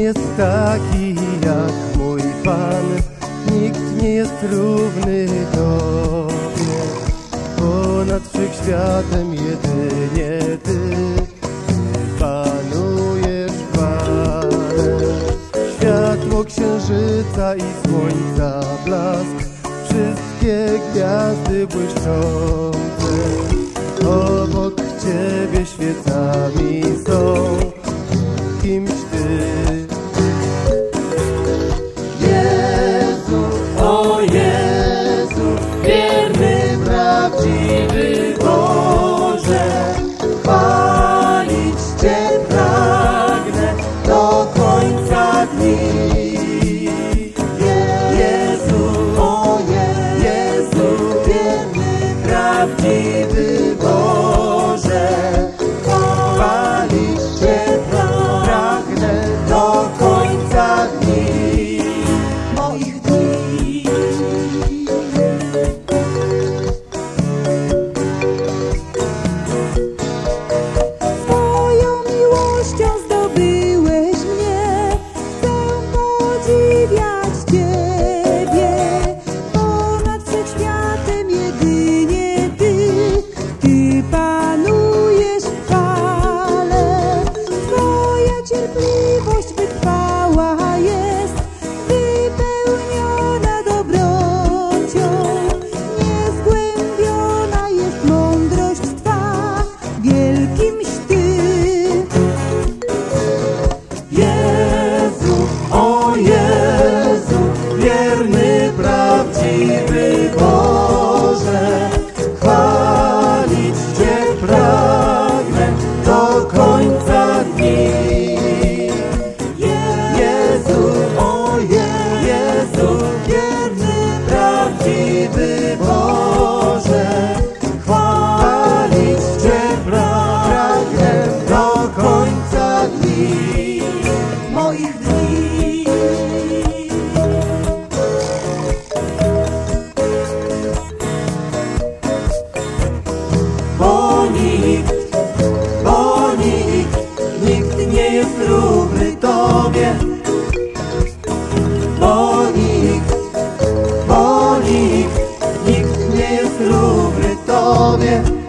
jest taki jak mój Pan, nikt nie jest równy Tobie. Ponad wszechświatem jedynie Ty, panujesz Panem. Światło księżyca i słońca blask, wszystkie gwiazdy błyszczące. Obok Ciebie świecami są kimś Ty. Just nikt, bo nikt, nikt nie jest równy Tobie. Bo nikt, bo nikt, nikt nie jest równy Tobie.